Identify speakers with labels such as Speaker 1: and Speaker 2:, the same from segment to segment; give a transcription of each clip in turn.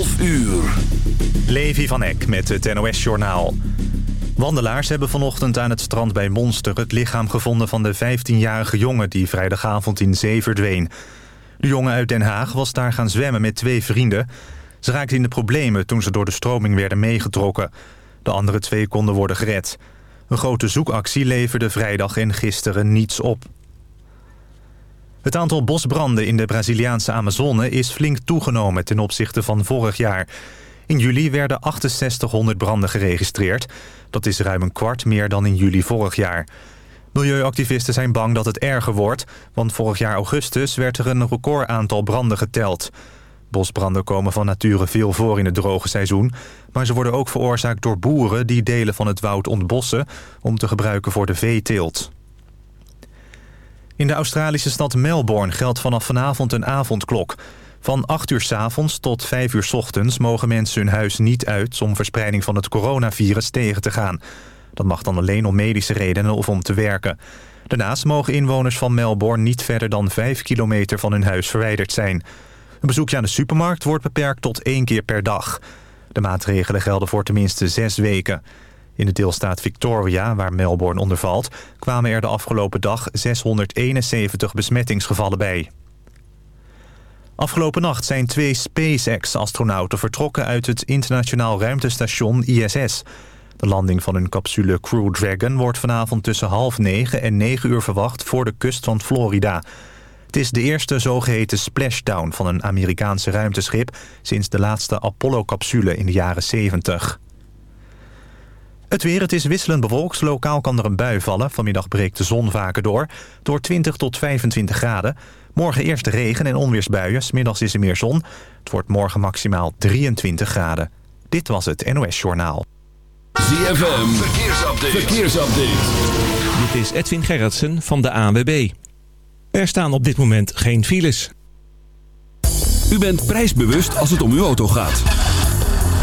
Speaker 1: 12 uur.
Speaker 2: Levi van Eck met het NOS-journaal. Wandelaars hebben vanochtend aan het strand bij Monster... het lichaam gevonden van de 15-jarige jongen... die vrijdagavond in zee verdween. De jongen uit Den Haag was daar gaan zwemmen met twee vrienden. Ze raakten in de problemen toen ze door de stroming werden meegetrokken. De andere twee konden worden gered. Een grote zoekactie leverde vrijdag en gisteren niets op. Het aantal bosbranden in de Braziliaanse Amazone is flink toegenomen ten opzichte van vorig jaar. In juli werden 6800 branden geregistreerd. Dat is ruim een kwart meer dan in juli vorig jaar. Milieuactivisten zijn bang dat het erger wordt... want vorig jaar augustus werd er een recordaantal branden geteld. Bosbranden komen van nature veel voor in het droge seizoen... maar ze worden ook veroorzaakt door boeren die delen van het woud ontbossen... om te gebruiken voor de veeteelt. In de Australische stad Melbourne geldt vanaf vanavond een avondklok. Van 8 uur s avonds tot 5 uur s ochtends mogen mensen hun huis niet uit... om verspreiding van het coronavirus tegen te gaan. Dat mag dan alleen om medische redenen of om te werken. Daarnaast mogen inwoners van Melbourne niet verder dan 5 kilometer van hun huis verwijderd zijn. Een bezoekje aan de supermarkt wordt beperkt tot één keer per dag. De maatregelen gelden voor tenminste zes weken. In de deelstaat Victoria, waar Melbourne onder valt... kwamen er de afgelopen dag 671 besmettingsgevallen bij. Afgelopen nacht zijn twee SpaceX-astronauten vertrokken... uit het internationaal ruimtestation ISS. De landing van hun capsule Crew Dragon wordt vanavond tussen half negen en negen uur verwacht... voor de kust van Florida. Het is de eerste zogeheten splashdown van een Amerikaanse ruimteschip... sinds de laatste Apollo-capsule in de jaren 70. Het weer, het is wisselend bewolkt. Lokaal kan er een bui vallen. Vanmiddag breekt de zon vaker door. Door 20 tot 25 graden. Morgen eerst regen en onweersbuien. Middags is er meer zon. Het wordt morgen maximaal 23 graden. Dit was het NOS Journaal.
Speaker 1: ZFM, verkeersupdate. verkeersupdate.
Speaker 3: Dit is Edwin Gerritsen van de ANWB. Er staan op dit moment geen files.
Speaker 1: U bent prijsbewust als het om uw auto gaat.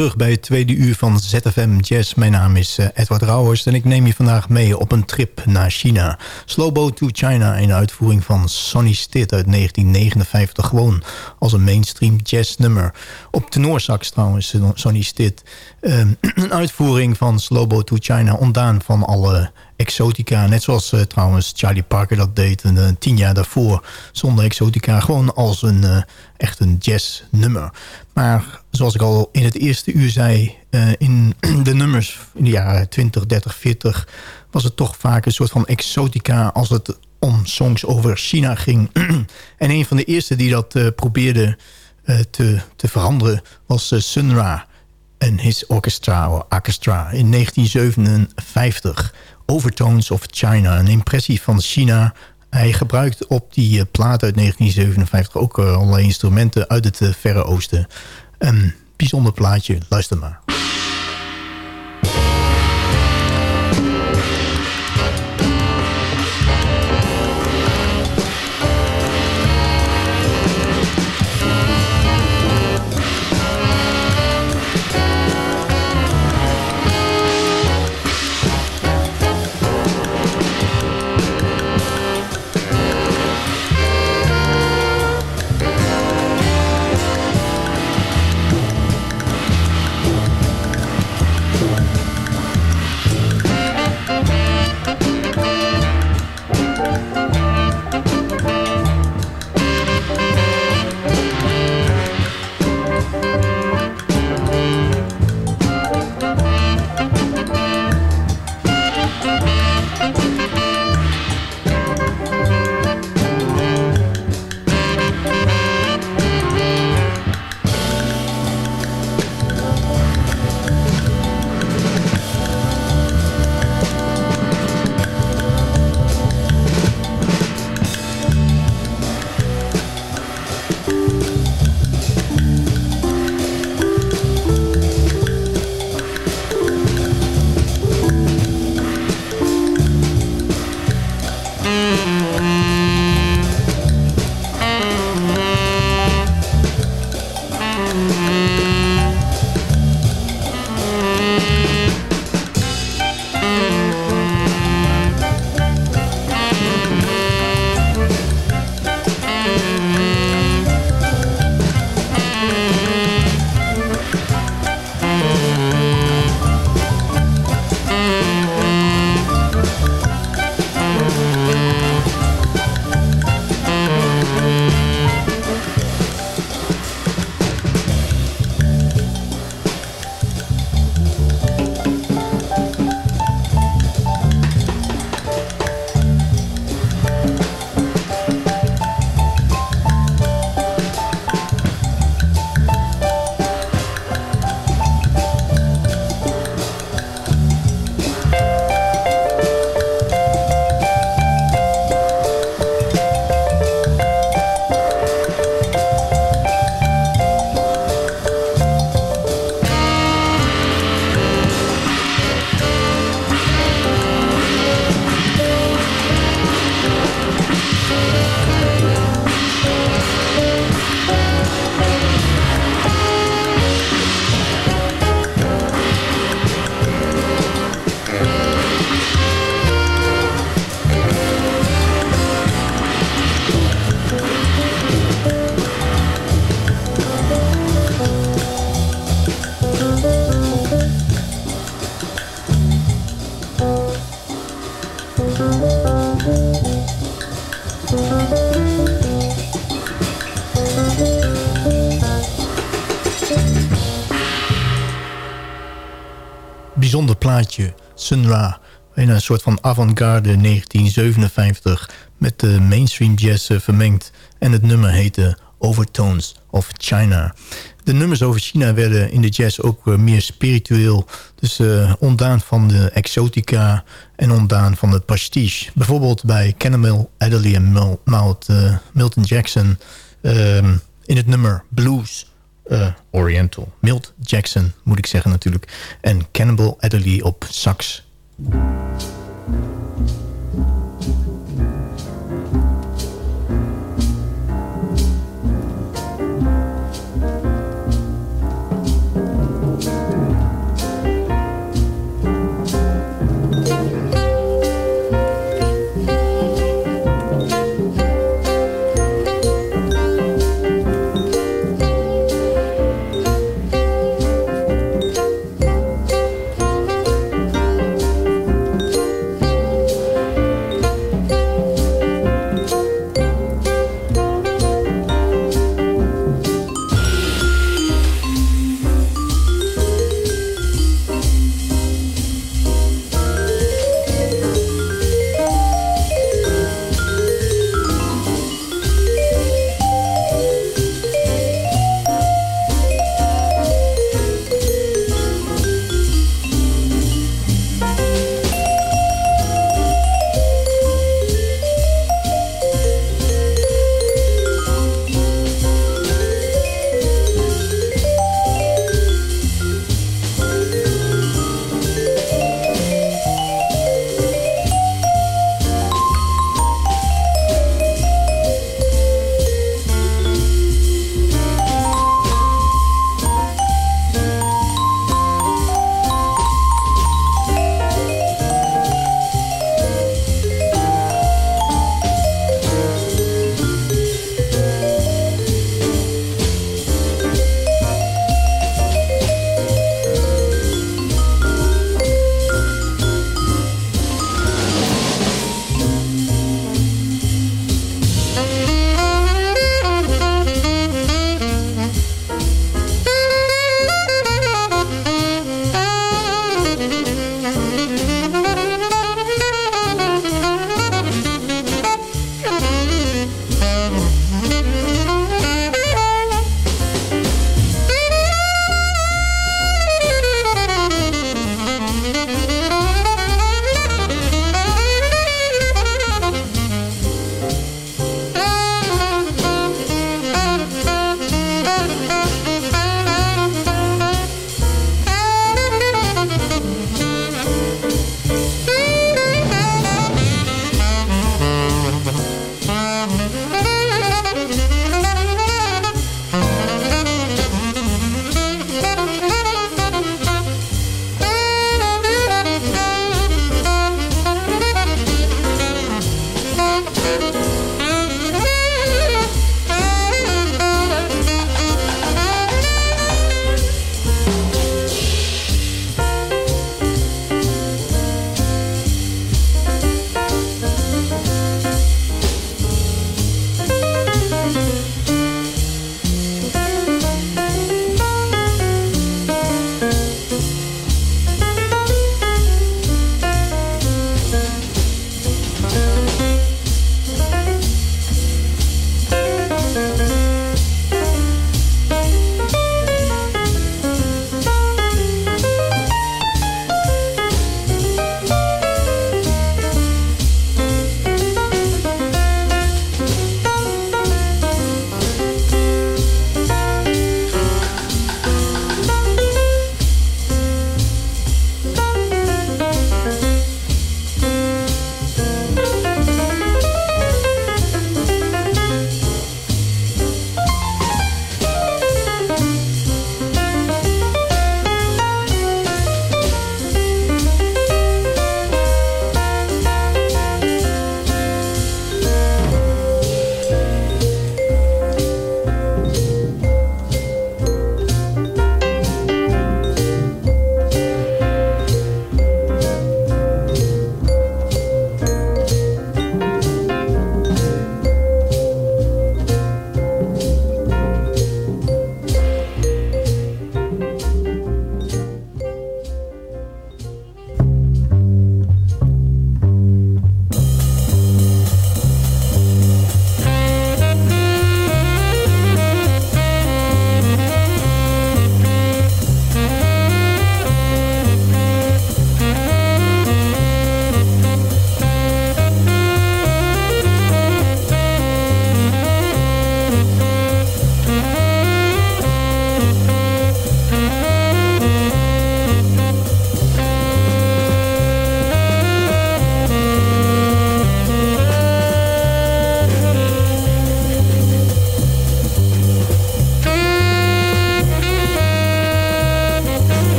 Speaker 4: Terug bij het tweede uur van ZFM Jazz. Mijn naam is uh, Edward Rauwers en ik neem je vandaag mee op een trip naar China. Slow Boat to China in uitvoering van Sonny Stitt uit 1959. Gewoon als een mainstream jazz nummer. Op tenorsax trouwens, Sonny Stitt. Uh, een uitvoering van Slow Boat to China ontdaan van alle exotica. Net zoals uh, trouwens Charlie Parker dat deed uh, tien jaar daarvoor. Zonder exotica. Gewoon als een uh, echt een jazznummer. Maar zoals ik al in het eerste uur zei... in de nummers in de jaren 20, 30, 40... was het toch vaak een soort van exotica... als het om songs over China ging. en een van de eerste die dat probeerde te, te veranderen... was Sun Ra en his orchestra, orchestra in 1957... Overtones of China, een impressie van China. Hij gebruikt op die uh, plaat uit 1957 ook uh, allerlei instrumenten uit het uh, Verre Oosten. Een bijzonder plaatje, luister maar. Bijzonder plaatje, Sun Ra. In een soort van avant-garde 1957 met de mainstream jazz eh, vermengd. En het nummer heette Overtones of China. De nummers over China werden in de jazz ook eh, meer spiritueel. Dus uh, ontdaan van de exotica en ontdaan van de pastiche. Bijvoorbeeld bij Cannibal Adderley en Mil Milton Jackson... Uh, in het nummer Blues uh, Oriental. Milt Jackson, moet ik zeggen natuurlijk. En Cannibal Adderley op sax.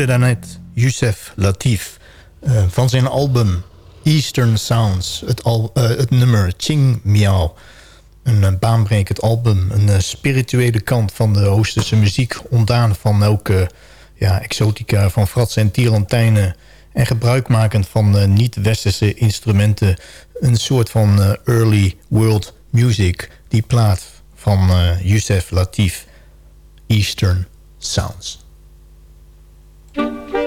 Speaker 4: Hoorde daarnet Youssef Latif uh, van zijn album Eastern Sounds. Het, al, uh, het nummer Ching Miao. Een uh, baanbrekend album. Een spirituele kant van de Oosterse muziek. Ontdaan van elke ja, exotica van fratsen en tirantijnen. En gebruikmakend van niet-westerse instrumenten. Een soort van early world music. Die plaat van Youssef Latif. Eastern Sounds. Thank you.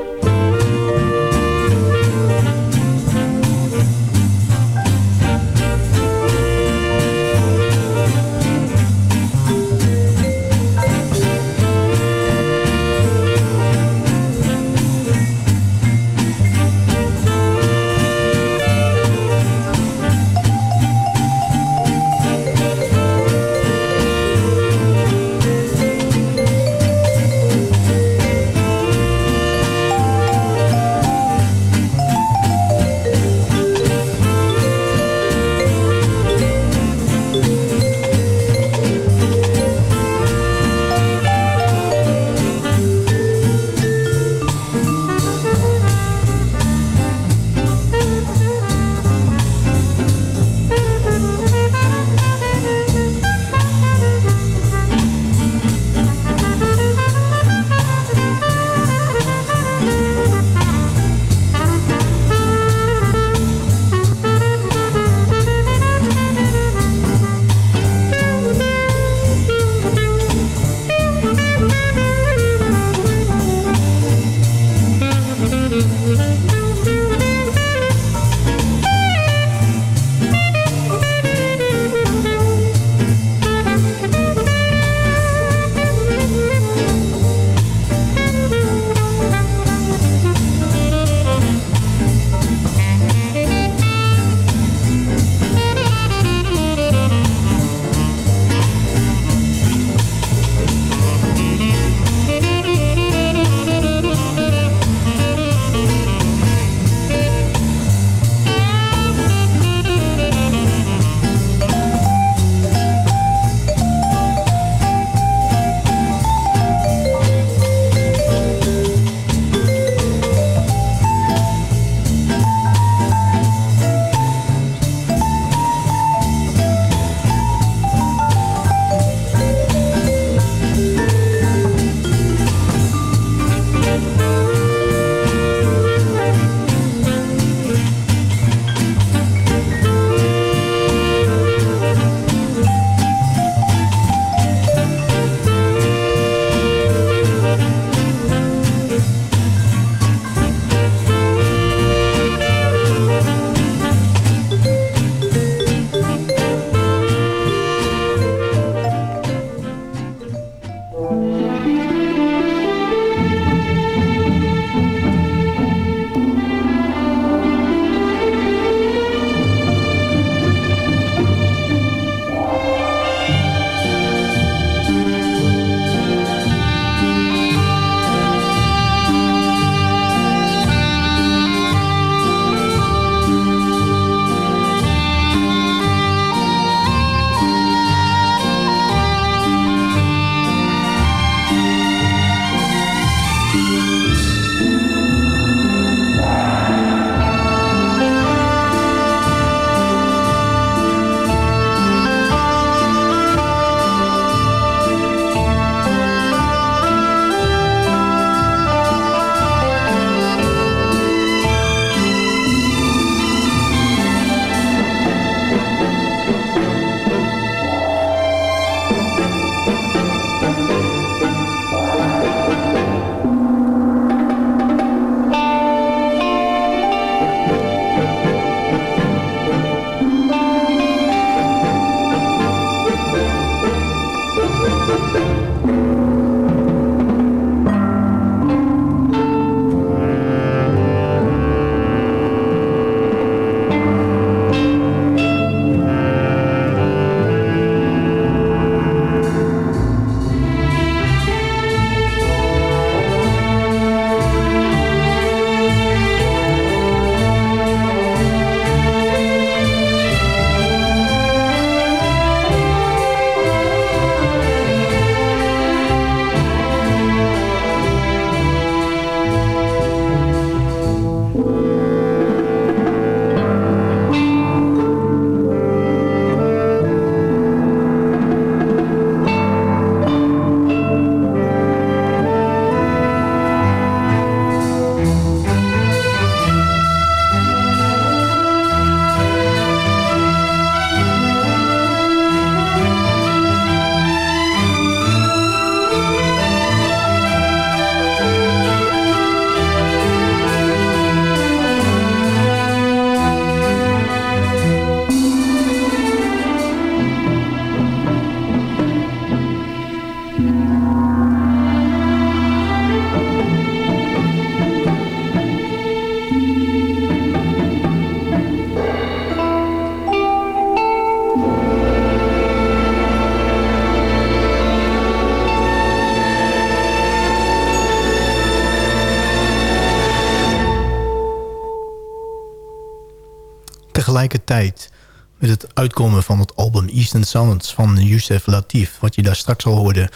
Speaker 4: Met het uitkomen van het album Eastern Sounds van Youssef Latif... wat je daar straks al hoorde...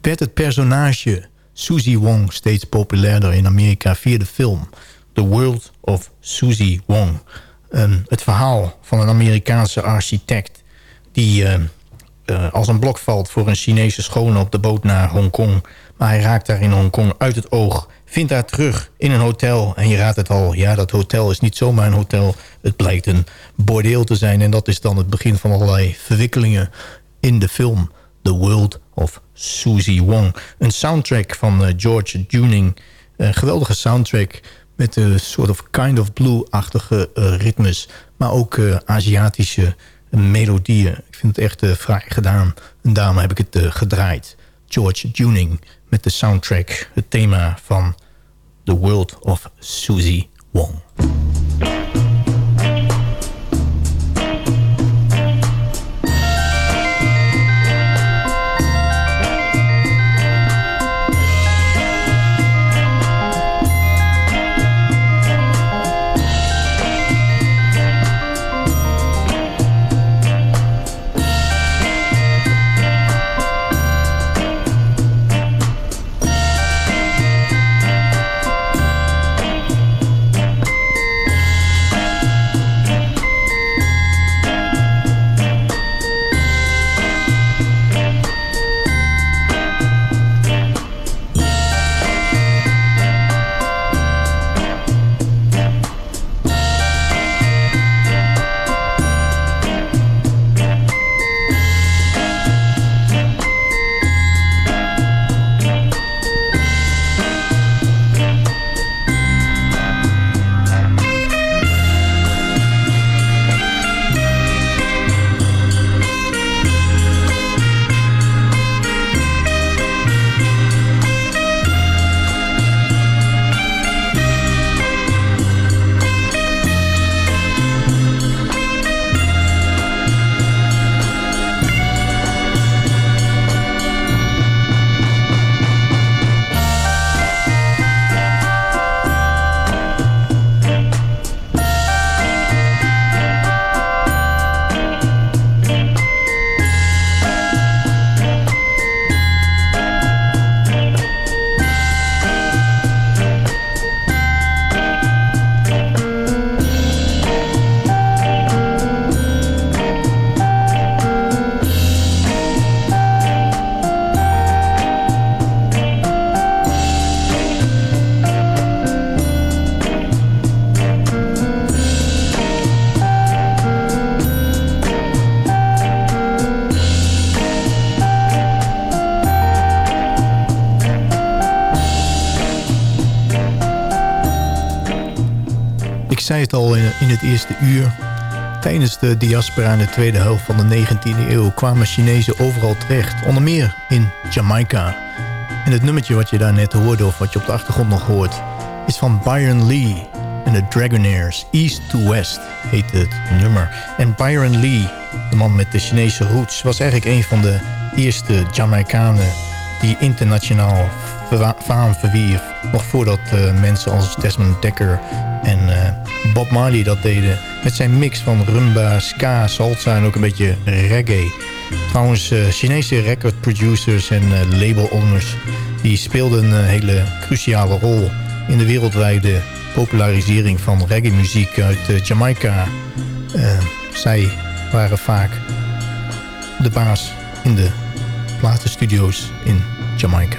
Speaker 4: werd het personage Susie Wong steeds populairder in Amerika via de film... The World of Susie Wong. Um, het verhaal van een Amerikaanse architect... die uh, uh, als een blok valt voor een Chinese schone op de boot naar Hongkong... maar hij raakt daar in Hongkong uit het oog... vindt haar terug in een hotel en je raadt het al... ja, dat hotel is niet zomaar een hotel... het blijkt een bordeel te zijn... en dat is dan het begin van allerlei verwikkelingen in de film... The World of Susie Wong. Een soundtrack van uh, George Duning. Een geweldige soundtrack met een soort of kind of blue-achtige uh, ritmes. Maar ook uh, Aziatische melodieën. Ik vind het echt fraai gedaan. En daarom heb ik het gedraaid. George Duning met de soundtrack. Het thema van The World of Susie Wong. Zei het al in, in het eerste uur. Tijdens de diaspora in de tweede helft van de 19e eeuw... kwamen Chinezen overal terecht. Onder meer in Jamaica. En het nummertje wat je daar net hoorde... of wat je op de achtergrond nog hoort... is van Byron Lee en de Dragonaires. East to West heet het nummer. En Byron Lee, de man met de Chinese roots... was eigenlijk een van de eerste Jamaicanen... die internationaal faam verwierf. Nog voordat uh, mensen als Desmond Dekker en uh, Bob Marley dat deden. Met zijn mix van rumba, ska, salsa en ook een beetje reggae. Trouwens, uh, Chinese record producers en label owners... die speelden een hele cruciale rol in de wereldwijde popularisering van reggae muziek uit Jamaica. zij waren vaak de baas in de platenstudio's in Jamaica.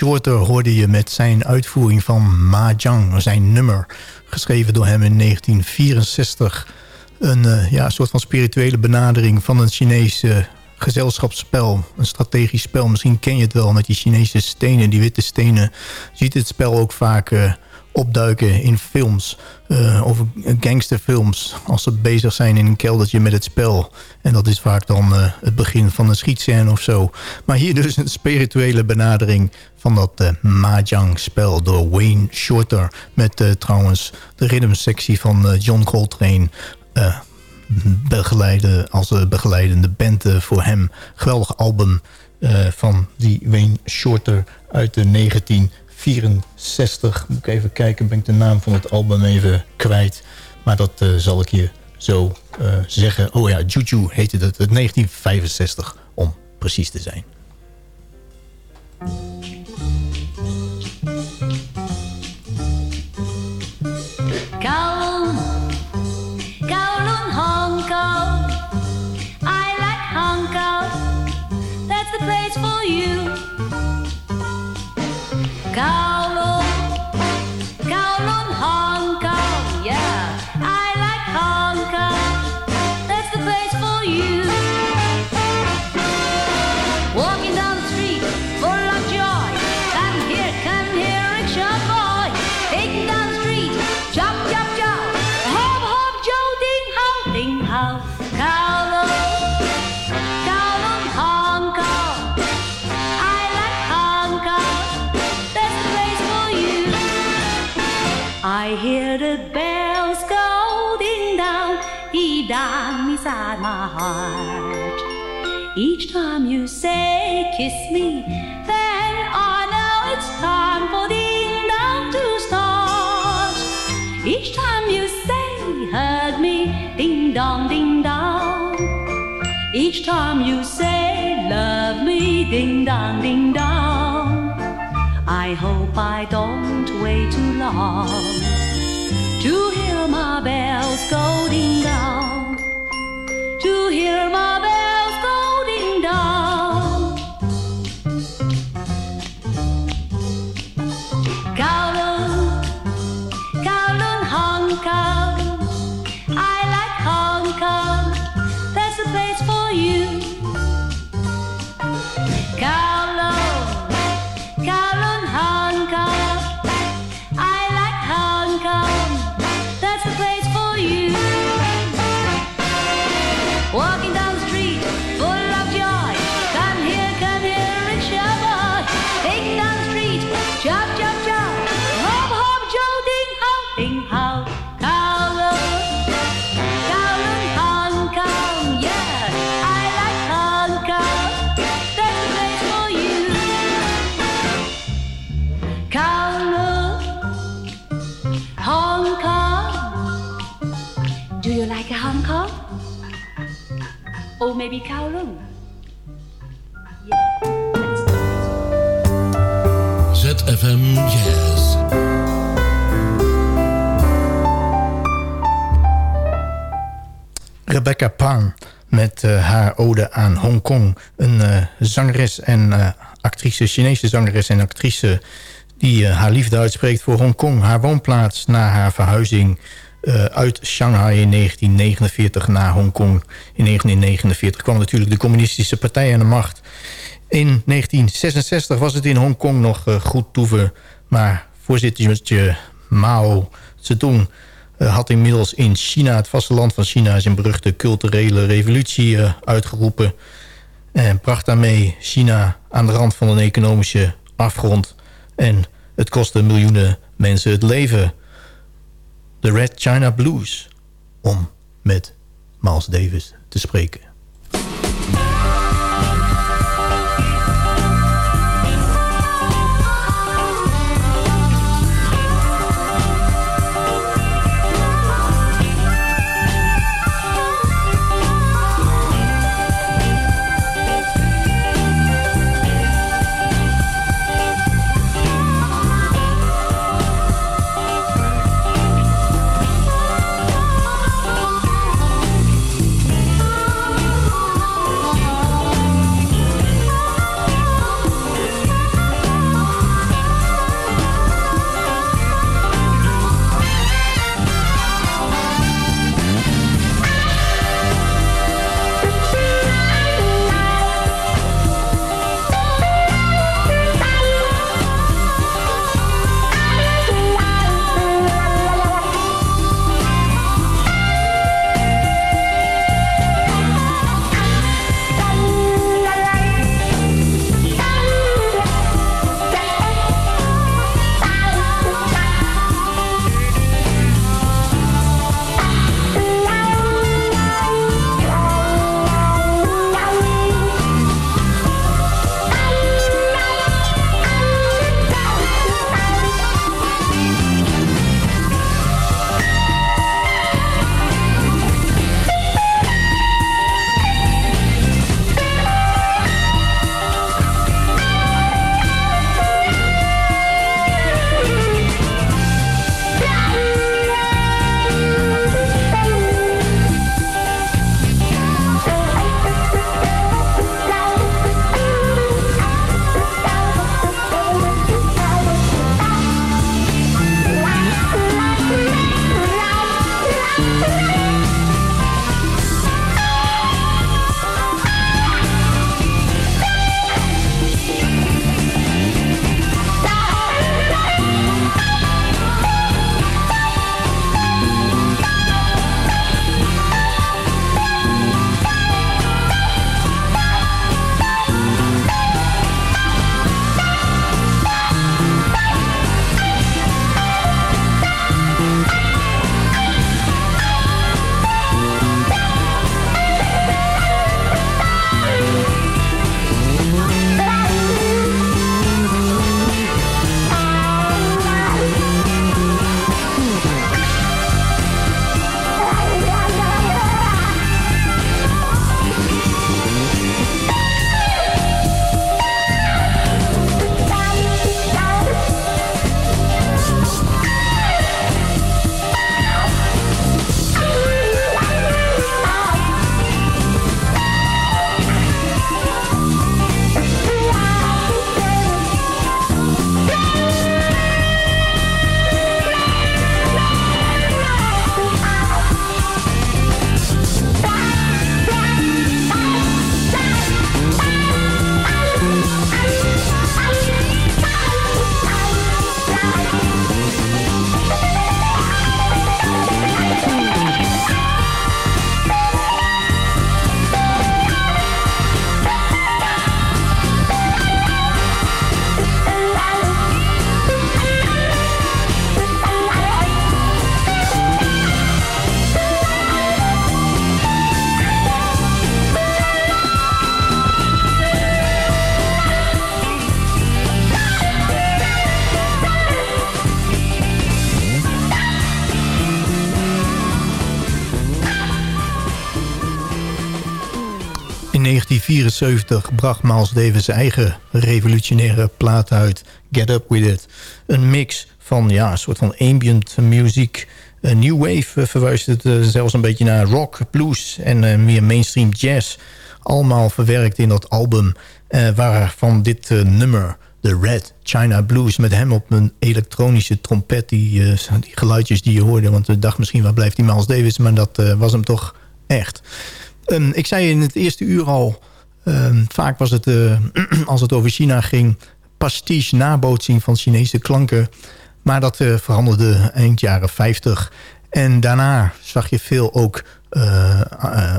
Speaker 4: Shorter hoorde je met zijn uitvoering van Mahjong, zijn nummer. Geschreven door hem in 1964. Een uh, ja, soort van spirituele benadering van een Chinese gezelschapsspel. Een strategisch spel. Misschien ken je het wel met die Chinese stenen, die witte stenen. Je ziet het spel ook vaak... Uh, opduiken in films. Uh, of gangsterfilms. Als ze bezig zijn in een keldertje met het spel. En dat is vaak dan uh, het begin van een schietscène of zo. Maar hier dus een spirituele benadering van dat uh, Mahjong-spel door Wayne Shorter. Met trouwens de rhythmsectie van John Coltrane begeleide, als begeleidende band voor hem. Geweldig album van die Wayne Shorter uit de 19 64. Moet ik even kijken, ben ik de naam van het album even kwijt. Maar dat uh, zal ik je zo uh, zeggen. Oh ja, Juju heette het 1965 om precies te zijn.
Speaker 5: Each time you say kiss me, then I know it's time for the ding dong to start. Each time you say hug me, ding dong, ding dong. Each time you say love me, ding dong, ding dong. I hope I don't wait too long to hear my bells go ding dong. To hear my bells maybe Kowloon?
Speaker 6: ZFM Jazz.
Speaker 4: Rebecca Pang met uh, haar ode aan Hongkong. Een uh, zangeres en uh, actrice, Chinese zangeres en actrice... die haar liefde uitspreekt voor Hongkong. Haar woonplaats na haar verhuizing uit Shanghai in 1949 naar Hongkong. In 1949 kwam natuurlijk de communistische partij aan de macht. In 1966 was het in Hongkong nog goed toeven... maar voorzittertje Mao Zedong uh, had inmiddels in China, het vasteland van China... zijn beruchte culturele revolutie uh, uitgeroepen. En bracht daarmee China aan de rand van een economische afgrond. En het kostte miljoenen mensen het leven. De Red China Blues, om met Miles Davis te spreken. 1974 bracht Miles Davis zijn eigen revolutionaire plaat uit, Get Up With It. Een mix van ja, een soort van ambient muziek. New wave uh, verwijst het uh, zelfs een beetje naar rock, blues en meer mainstream jazz. Allemaal verwerkt in dat album waarvan dit nummer de Red China Blues... met hem op een elektronische trompet, die, die geluidjes die je hoorde. Want we dachten misschien, waar blijft die Miles Davis? Maar dat was hem toch echt. Um, ik zei in het eerste uur al... Um, vaak was het, uh, als het over China ging... pastiche nabootsing van Chinese klanken. Maar dat veranderde eind jaren 50. En daarna zag je veel ook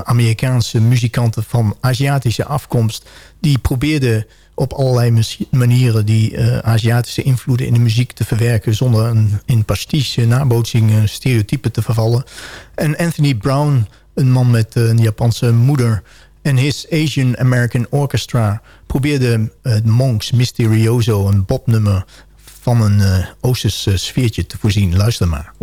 Speaker 4: Amerikaanse muzikanten... van Aziatische afkomst... die probeerden op allerlei manieren die Aziatische invloeden in de muziek te verwerken... zonder een, in pastiche nabootsing stereotypen te vervallen. En Anthony Brown, een man met een Japanse moeder... en his Asian American Orchestra probeerde het Monks Mysterioso... een popnummer van een uh, sfeertje te voorzien. Luister maar.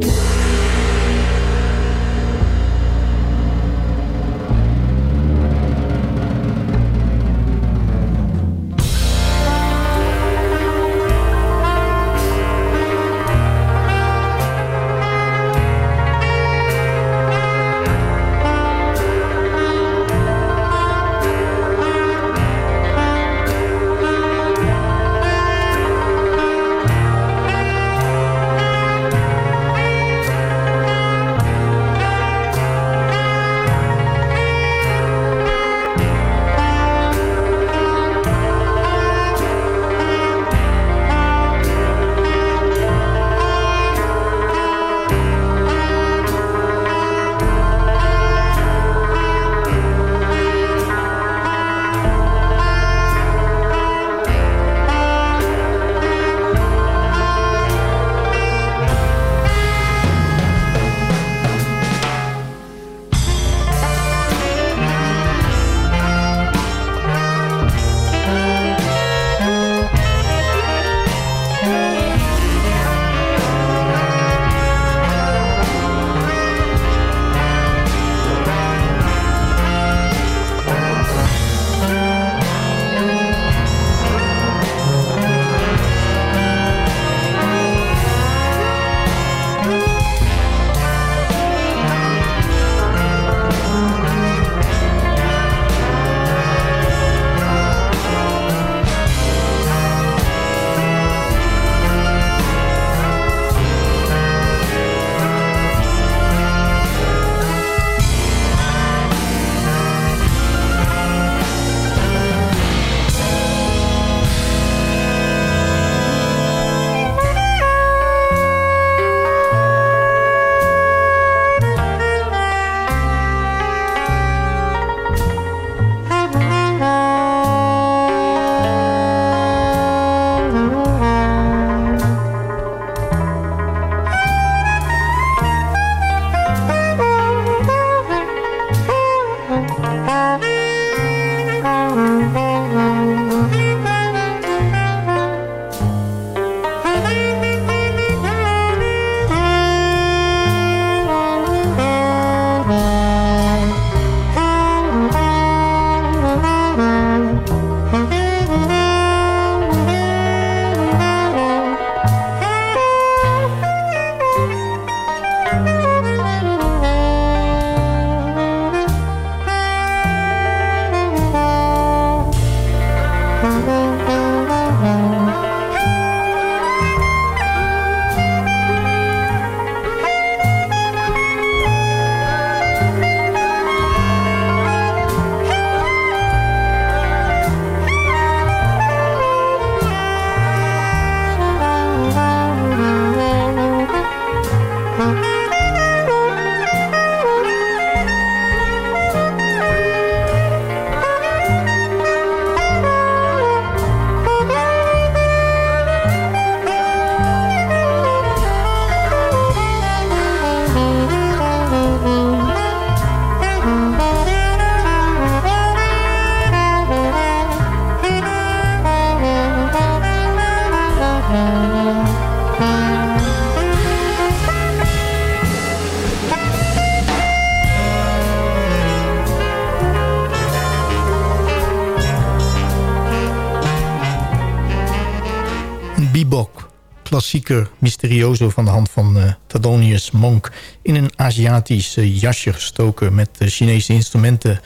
Speaker 4: Klassieker Mysterioso van de hand van uh, Tadonius Monk... in een Aziatisch uh, jasje gestoken met uh, Chinese instrumenten.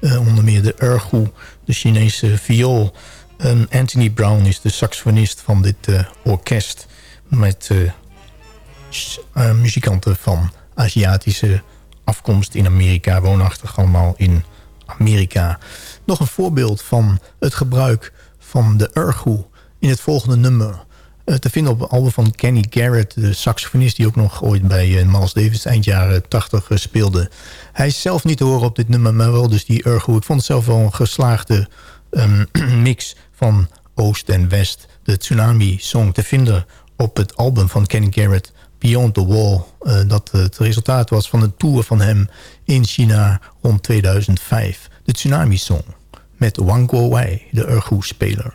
Speaker 4: onder meer de erhu, de Chinese viool. Anthony Brown is de saxofonist van dit orkest... met muzikanten van Aziatische afkomst in Amerika... woonachtig allemaal in Amerika. Nog een voorbeeld van het gebruik van de erhu in het volgende nummer. Uh, te vinden op het album van Kenny Garrett, de saxofonist... die ook nog ooit bij uh, Miles Davis eind jaren 80 uh, speelde. Hij is zelf niet te horen op dit nummer, maar wel dus die ergo. Ik vond het zelf wel een geslaagde um, mix van Oost en West. De Tsunami-song te vinden op het album van Kenny Garrett... Beyond the Wall. Dat het resultaat was van een tour van hem in China rond 2005. De Tsunami-song met Wang Guowei, de ergo-speler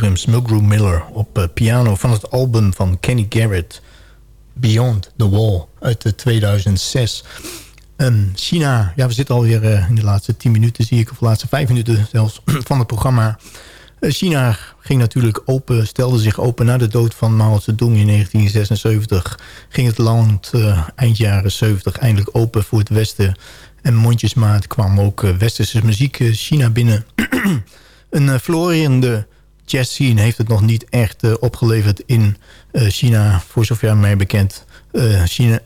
Speaker 4: drums. Mulgrew Miller op uh, piano van het album van Kenny Garrett. Beyond the Wall uit 2006. Um, China, ja, we zitten alweer in de laatste 10 minuten, zie ik. Of de laatste 5 minuten zelfs van het programma. China ging natuurlijk open, stelde zich open na de dood van Mao Zedong in 1976. Ging het land uh, eind jaren 70 eindelijk open voor het Westen. En mondjesmaat kwam ook uh, westerse muziek uh, China binnen. Een uh, florerende jazz scene heeft het nog niet echt opgeleverd in China, voor zover mij bekend. China,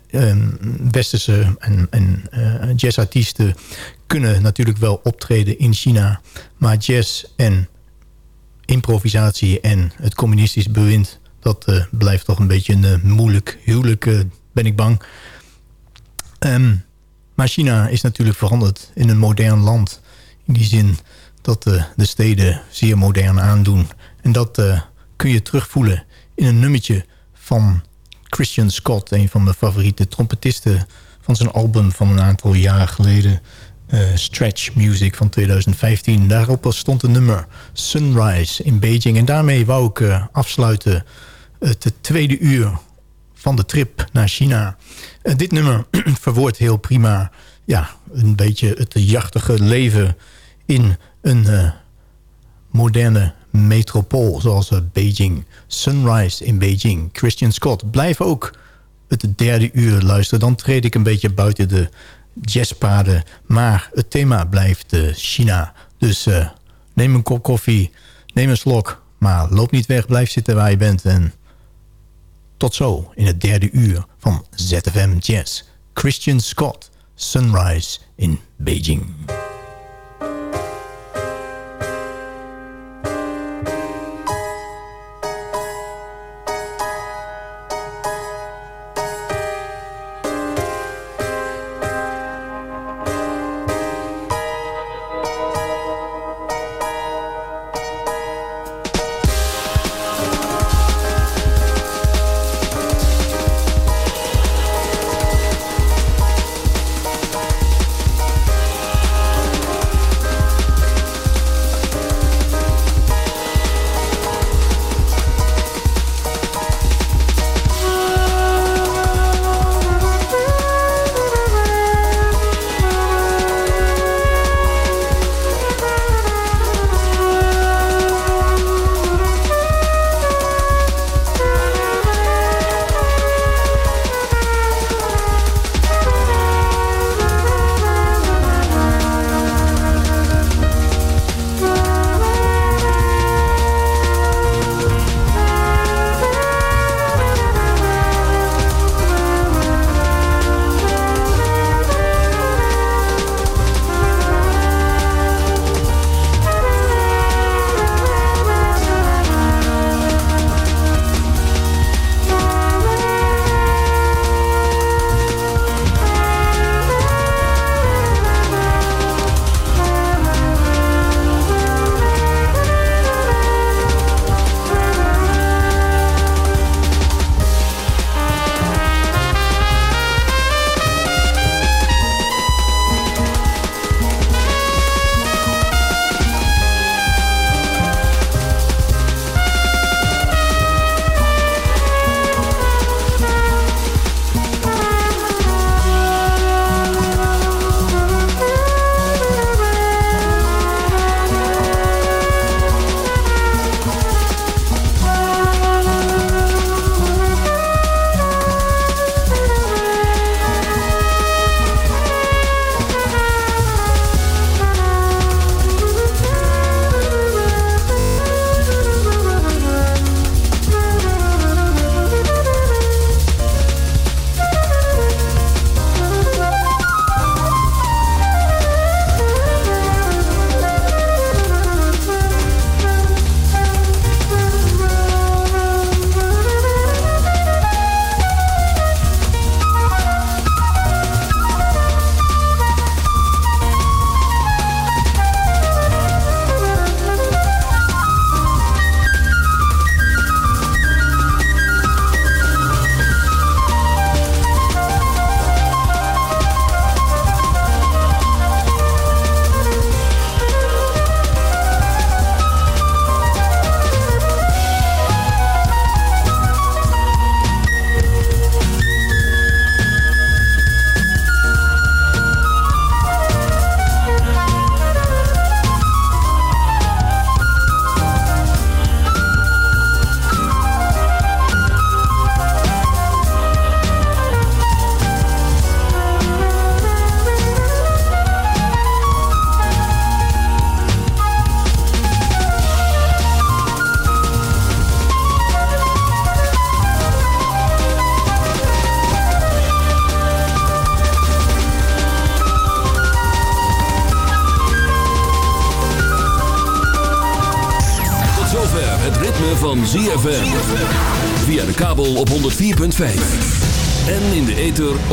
Speaker 4: westerse en, en jazzartiesten kunnen natuurlijk wel optreden in China. Maar jazz en improvisatie en het communistisch bewind... dat uh, blijft toch een beetje een uh, moeilijk huwelijk, uh, ben ik bang. Um, maar China is natuurlijk veranderd in een modern land. In die zin dat de steden zeer modern aandoen. En dat kun je terugvoelen in een nummertje van Christian Scott... een van mijn favoriete trompetisten van zijn album van een aantal jaren geleden... Uh, Stretch Music van 2015. Daarop stond een nummer Sunrise in Beijing. En daarmee wou ik afsluiten het tweede uur van de trip naar China. Dit nummer verwoordt heel prima ja, een beetje het jachtige leven in een moderne metropool zoals Beijing. Sunrise in Beijing. Christian Scott. Blijf ook het derde uur luisteren. Dan treed ik een beetje buiten de jazzpaden. Maar het thema blijft uh, China. Dus uh, neem een kop koffie, neem een slok. Maar loop niet weg, blijf zitten waar je bent. En tot zo in het derde uur van ZFM Jazz. Christian Scott, Sunrise in Beijing.